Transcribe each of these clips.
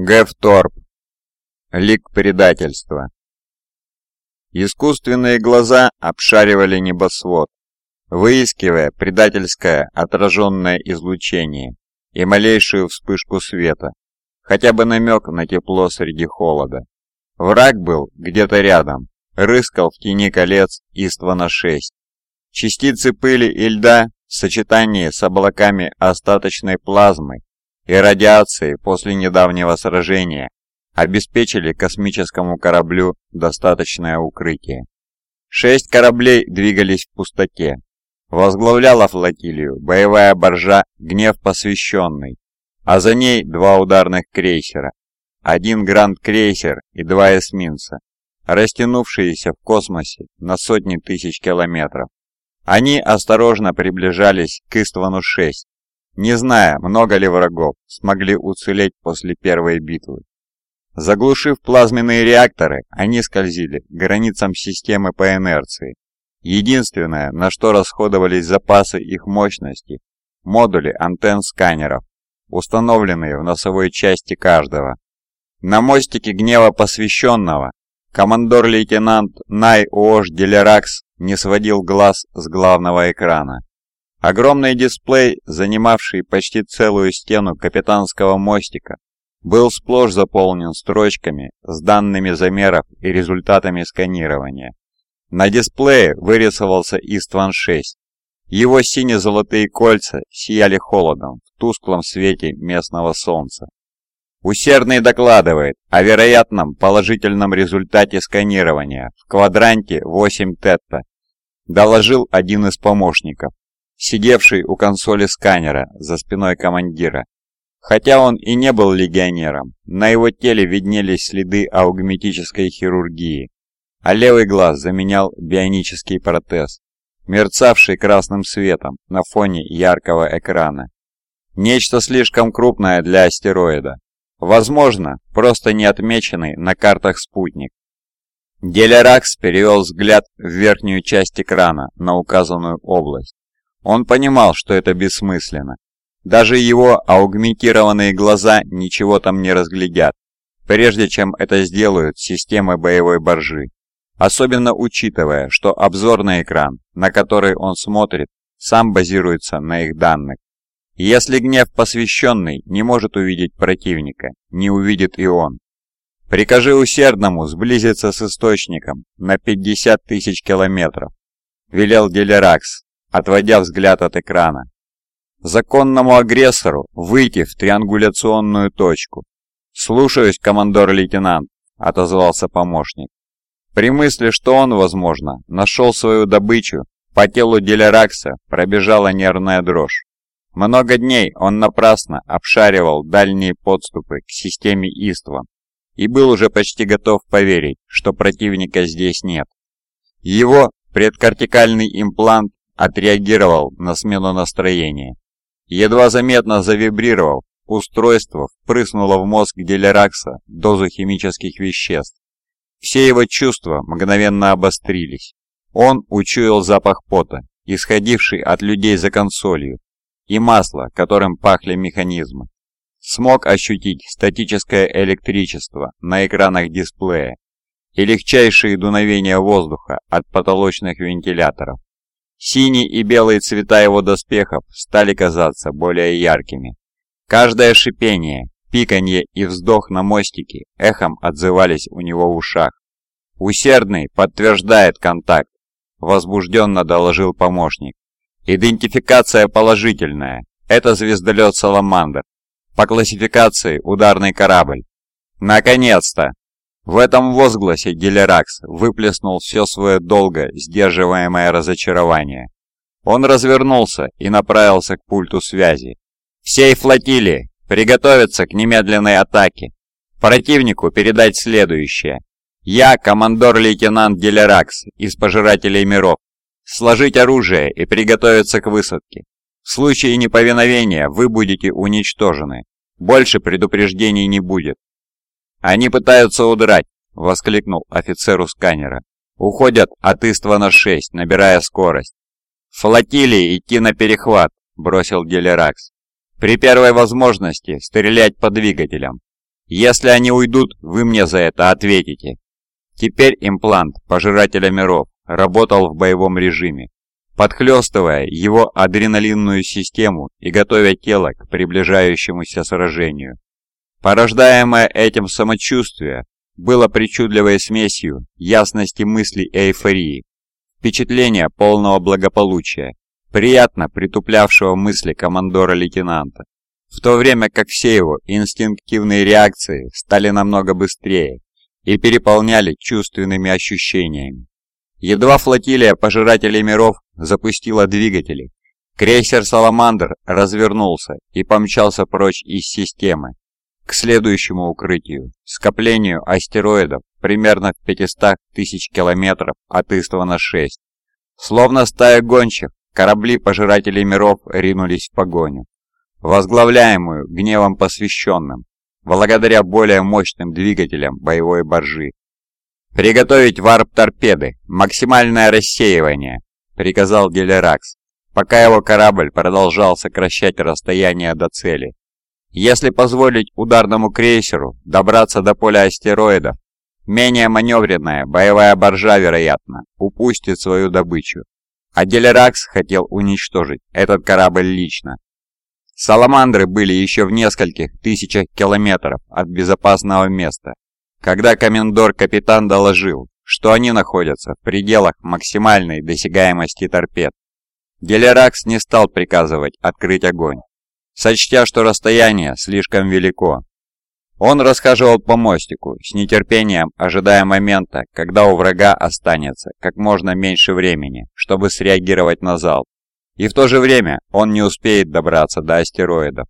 Гэвторп. Лик предательства. Искусственные глаза обшаривали небосвод, выискивая предательское отраженное излучение и малейшую вспышку света, хотя бы намек на тепло среди холода. Враг был где-то рядом, рыскал в тени колец Иствана-6. Частицы пыли и льда в сочетании с облаками остаточной плазмы и радиации после недавнего сражения обеспечили космическому кораблю достаточное укрытие. Шесть кораблей двигались в пустоте. Возглавляла флотилию боевая боржа «Гнев посвященный», а за ней два ударных крейсера, один гранд-крейсер и два эсминца, растянувшиеся в космосе на сотни тысяч километров. Они осторожно приближались к Иствану-6, не зная, много ли врагов смогли уцелеть после первой битвы. Заглушив плазменные реакторы, они скользили к границам системы по инерции. Единственное, на что расходовались запасы их мощности – модули антенн сканеров, установленные в носовой части каждого. На мостике гнева посвященного командор-лейтенант Най Уош Делеракс не сводил глаз с главного экрана. Огромный дисплей, занимавший почти целую стену капитанского мостика, был сплошь заполнен строчками с данными замеров и результатами сканирования. На дисплее вырисовался Истван-6. Его сине-золотые кольца сияли холодом в тусклом свете местного солнца. Усердный докладывает о вероятном положительном результате сканирования в квадранте 8 тетта, доложил один из помощников сидевший у консоли сканера за спиной командира. Хотя он и не был легионером, на его теле виднелись следы аугметической хирургии, а левый глаз заменял бионический протез, мерцавший красным светом на фоне яркого экрана. Нечто слишком крупное для астероида. Возможно, просто не отмеченный на картах спутник. Делеракс перевел взгляд в верхнюю часть экрана на указанную область. Он понимал, что это бессмысленно. Даже его аугментированные глаза ничего там не разглядят, прежде чем это сделают системы боевой боржи. Особенно учитывая, что обзорный экран, на который он смотрит, сам базируется на их данных. Если гнев посвященный не может увидеть противника, не увидит и он. Прикажи усердному сблизиться с источником на 50 тысяч километров, велел Делеракс, отводя взгляд от экрана. Законному агрессору выйти в триангуляционную точку. «Слушаюсь, командор-лейтенант», — отозвался помощник. При мысли, что он, возможно, нашел свою добычу, по телу Делеракса пробежала нервная дрожь. Много дней он напрасно обшаривал дальние подступы к системе Иства и был уже почти готов поверить, что противника здесь нет. Его предкортикальный имплант отреагировал на смену настроения. Едва заметно завибрировав, устройство впрыснуло в мозг Делеракса дозу химических веществ. Все его чувства мгновенно обострились. Он учуял запах пота, исходивший от людей за консолью, и масло, которым пахли механизмы. Смог ощутить статическое электричество на экранах дисплея и легчайшие дуновения воздуха от потолочных вентиляторов. Синий и белые цвета его доспехов стали казаться более яркими. Каждое шипение, пиканье и вздох на мостике эхом отзывались у него в ушах. «Усердный подтверждает контакт», — возбужденно доложил помощник. «Идентификация положительная. Это звездолет «Саламандр». По классификации ударный корабль». «Наконец-то!» В этом возгласе Гелеракс выплеснул все свое долго сдерживаемое разочарование. Он развернулся и направился к пульту связи. «Всей флотилии приготовиться к немедленной атаке. Противнику передать следующее. Я, командор-лейтенант Гелеракс из Пожирателей миров. Сложить оружие и приготовиться к высадке. В случае неповиновения вы будете уничтожены. Больше предупреждений не будет. «Они пытаются удрать!» — воскликнул офицеру сканера. «Уходят от Иствана-6, набирая скорость». «Флотилии идти на перехват!» — бросил Делеракс. «При первой возможности стрелять по двигателям. Если они уйдут, вы мне за это ответите. Теперь имплант Пожирателя миров работал в боевом режиме, подхлестывая его адреналинную систему и готовя тело к приближающемуся сражению. Порождаемое этим самочувствие было причудливой смесью ясности мыслей и эйфории, впечатления полного благополучия, приятно притуплявшего мысли командора-лейтенанта, в то время как все его инстинктивные реакции стали намного быстрее и переполняли чувственными ощущениями. Едва флотилия Пожирателей миров запустила двигатели, крейсер «Саламандр» развернулся и помчался прочь из системы, к следующему укрытию, скоплению астероидов примерно в 500 тысяч километров от Иствана-6. Словно стая гончих, корабли Пожирателей миров ринулись в погоню, возглавляемую гневом посвященным, благодаря более мощным двигателям боевой боржи. «Приготовить варп-торпеды, максимальное рассеивание», — приказал Гелеракс, пока его корабль продолжал сокращать расстояние до цели. Если позволить ударному крейсеру добраться до поля астероидов, менее маневренная боевая боржа, вероятно, упустит свою добычу. А Гелеракс хотел уничтожить этот корабль лично. Саламандры были еще в нескольких тысячах километров от безопасного места, когда комендор-капитан доложил, что они находятся в пределах максимальной досягаемости торпед. Гелеракс не стал приказывать открыть огонь, сочтя, что расстояние слишком велико. Он расхаживал по мостику, с нетерпением ожидая момента, когда у врага останется как можно меньше времени, чтобы среагировать на залп. И в то же время он не успеет добраться до астероидов.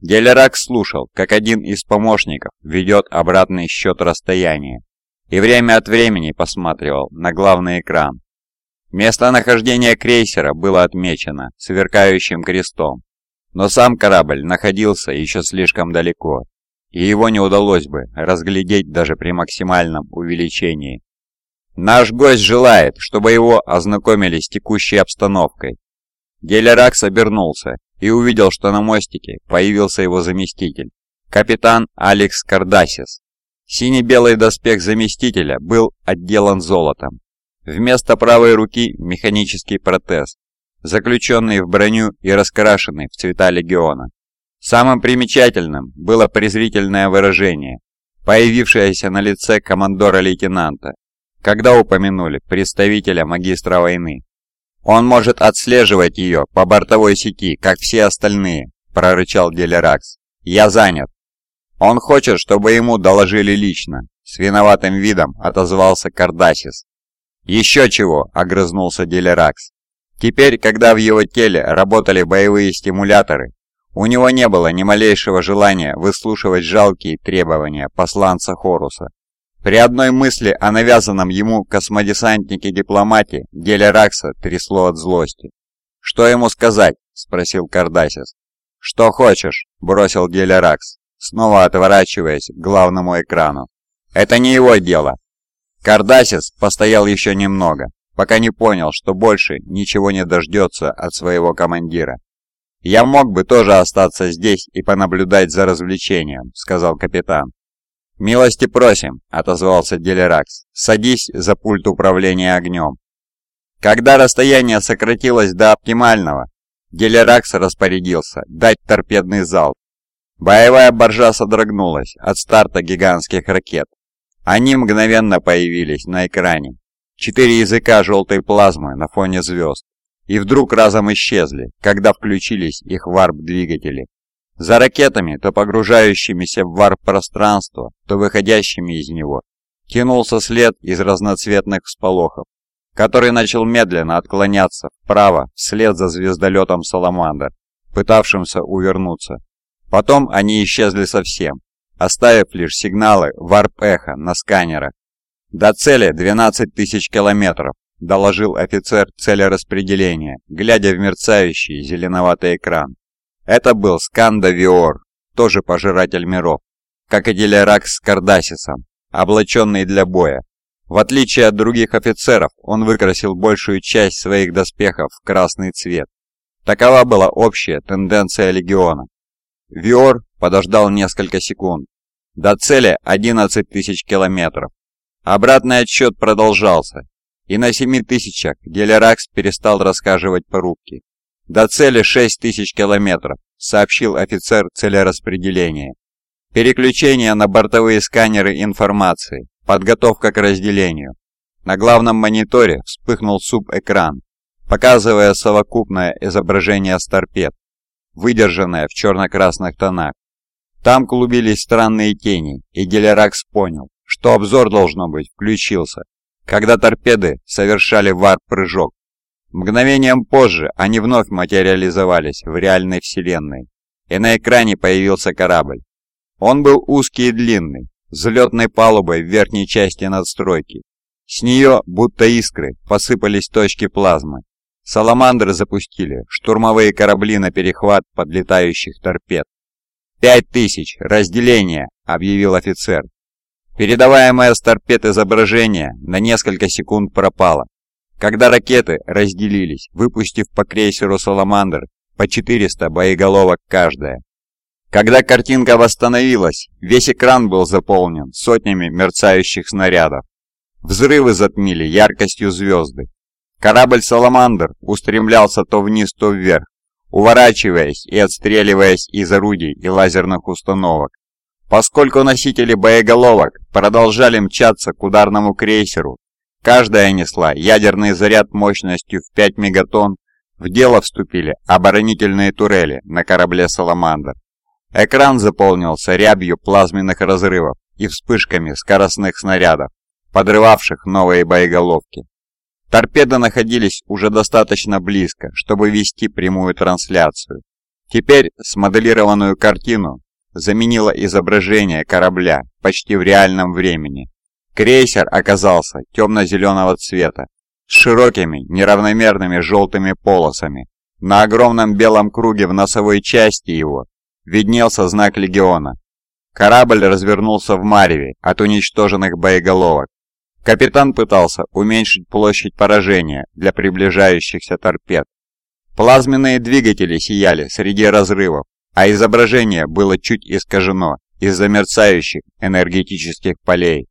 Гелерак слушал, как один из помощников ведет обратный счет расстояния, и время от времени посматривал на главный экран. Местонахождение крейсера было отмечено сверкающим крестом, но сам корабль находился еще слишком далеко, и его не удалось бы разглядеть даже при максимальном увеличении. Наш гость желает, чтобы его ознакомили с текущей обстановкой. Гелеракс обернулся и увидел, что на мостике появился его заместитель, капитан Алекс Кардасис. Синий-белый доспех заместителя был отделан золотом. Вместо правой руки механический протез, заключенный в броню и раскрашенный в цвета легиона. Самым примечательным было презрительное выражение, появившееся на лице командора-лейтенанта, когда упомянули представителя магистра войны. «Он может отслеживать ее по бортовой сети, как все остальные», – прорычал Делеракс. «Я занят». «Он хочет, чтобы ему доложили лично», – с виноватым видом отозвался Кардасис. «Еще чего», – огрызнулся Делеракс. Теперь, когда в его теле работали боевые стимуляторы, у него не было ни малейшего желания выслушивать жалкие требования посланца Хоруса. При одной мысли о навязанном ему космодесантнике-дипломате деле Ракса трясло от злости. «Что ему сказать?» – спросил Кардасис. «Что хочешь», – бросил деле Ракс, снова отворачиваясь к главному экрану. «Это не его дело». Кардасис постоял еще немного, пока не понял, что больше ничего не дождется от своего командира. «Я мог бы тоже остаться здесь и понаблюдать за развлечением», — сказал капитан. «Милости просим», — отозвался Делеракс. «Садись за пульт управления огнем». Когда расстояние сократилось до оптимального, Делеракс распорядился дать торпедный залп. Боевая боржа содрогнулась от старта гигантских ракет. Они мгновенно появились на экране. Четыре языка желтой плазмы на фоне звезд. И вдруг разом исчезли, когда включились их варп-двигатели. За ракетами, то погружающимися в варп-пространство, то выходящими из него, тянулся след из разноцветных всполохов, который начал медленно отклоняться вправо вслед за звездолетом «Саламандр», пытавшимся увернуться. Потом они исчезли совсем, оставив лишь сигналы варп-эхо на сканерах. До цели 12 тысяч километров, доложил офицер целераспределения, глядя в мерцающий зеленоватый экран. Это был Сканда Виор, тоже пожиратель миров, как и Делеракс с Кардасисом, облаченный для боя. В отличие от других офицеров, он выкрасил большую часть своих доспехов в красный цвет. Такова была общая тенденция легиона. Виор подождал несколько секунд, До цели 11 тысяч километров. Обратный отсчет продолжался, и на 7 тысячах Делеракс перестал рассказывать по рубке. До цели 6 тысяч километров, сообщил офицер целераспределения. Переключение на бортовые сканеры информации, подготовка к разделению. На главном мониторе вспыхнул субэкран, показывая совокупное изображение с выдержанное в черно-красных тонах. Там клубились странные тени, и Гелеракс понял, что обзор, должно быть, включился, когда торпеды совершали варп-прыжок. Мгновением позже они вновь материализовались в реальной вселенной, и на экране появился корабль. Он был узкий и длинный, взлетной палубой в верхней части надстройки. С нее, будто искры, посыпались точки плазмы. Саламандры запустили штурмовые корабли на перехват подлетающих торпед. «Пять тысяч! Разделение!» — объявил офицер. Передаваемое с торпед изображение на несколько секунд пропало. Когда ракеты разделились, выпустив по крейсеру «Саламандр» по 400 боеголовок каждая. Когда картинка восстановилась, весь экран был заполнен сотнями мерцающих снарядов. Взрывы затмили яркостью звезды. Корабль «Саламандр» устремлялся то вниз, то вверх, уворачиваясь и отстреливаясь из орудий и лазерных установок. Поскольку носители боеголовок продолжали мчаться к ударному крейсеру, каждая несла ядерный заряд мощностью в 5 мегатонн, в дело вступили оборонительные турели на корабле «Саламандр». Экран заполнился рябью плазменных разрывов и вспышками скоростных снарядов, подрывавших новые боеголовки. Торпеды находились уже достаточно близко, чтобы вести прямую трансляцию. Теперь смоделированную картину заменило изображение корабля почти в реальном времени. Крейсер оказался темно-зеленого цвета, с широкими неравномерными желтыми полосами. На огромном белом круге в носовой части его виднелся знак легиона. Корабль развернулся в мареве от уничтоженных боеголовок. Капитан пытался уменьшить площадь поражения для приближающихся торпед. Плазменные двигатели сияли среди разрывов, а изображение было чуть искажено из-за мерцающих энергетических полей.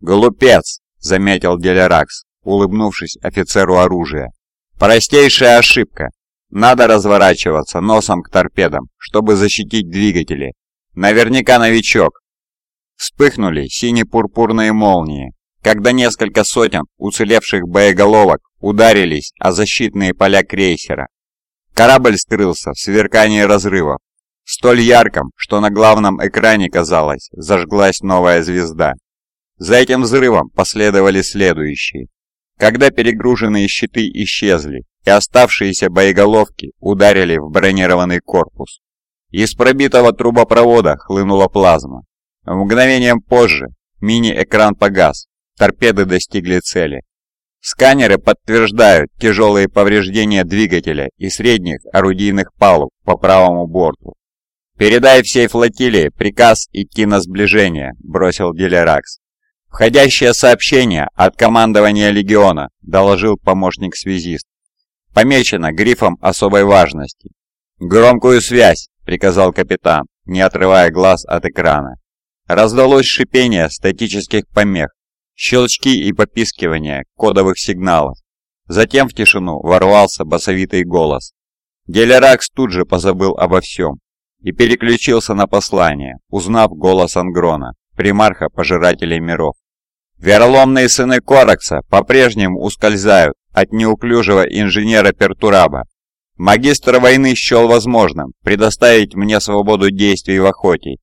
«Глупец!» — заметил Делеракс, улыбнувшись офицеру оружия. «Простейшая ошибка. Надо разворачиваться носом к торпедам, чтобы защитить двигатели. Наверняка новичок». Вспыхнули сине-пурпурные молнии, когда несколько сотен уцелевших боеголовок ударились о защитные поля крейсера. Корабль скрылся в сверкании разрывов, столь ярком, что на главном экране, казалось, зажглась новая звезда. За этим взрывом последовали следующие. Когда перегруженные щиты исчезли и оставшиеся боеголовки ударили в бронированный корпус. Из пробитого трубопровода хлынула плазма. Мгновением позже мини-экран погас, торпеды достигли цели. Сканеры подтверждают тяжелые повреждения двигателя и средних орудийных палуб по правому борту. «Передай всей флотилии приказ идти на сближение», – бросил Делеракс. «Входящее сообщение от командования легиона», – доложил помощник связист. «Помечено грифом особой важности». «Громкую связь», – приказал капитан, не отрывая глаз от экрана. Раздалось шипение статических помех, щелчки и попискивания кодовых сигналов. Затем в тишину ворвался басовитый голос. Гелеракс тут же позабыл обо всем и переключился на послание, узнав голос Ангрона, примарха Пожирателей Миров. Вероломные сыны Коракса по-прежнему ускользают от неуклюжего инженера Пертураба. Магистр войны счел возможным предоставить мне свободу действий в охоте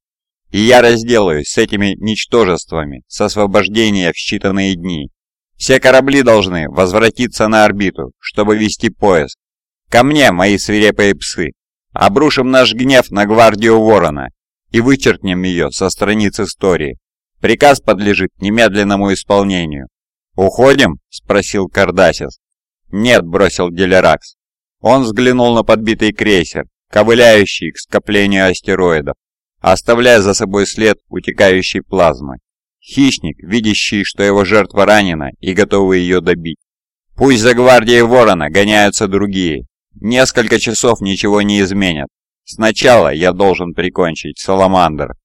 и я разделаюсь с этими ничтожествами с освобождения в считанные дни. Все корабли должны возвратиться на орбиту, чтобы вести поиск. Ко мне, мои свирепые псы. Обрушим наш гнев на гвардию Ворона и вычеркнем ее со страниц истории. Приказ подлежит немедленному исполнению. «Уходим?» – спросил Кардасис. «Нет», – бросил Делеракс. Он взглянул на подбитый крейсер, ковыляющий к скоплению астероидов оставляя за собой след утекающей плазмы. Хищник, видящий, что его жертва ранена и готовый ее добить. Пусть за гвардией ворона гоняются другие. Несколько часов ничего не изменят. Сначала я должен прикончить Саламандр.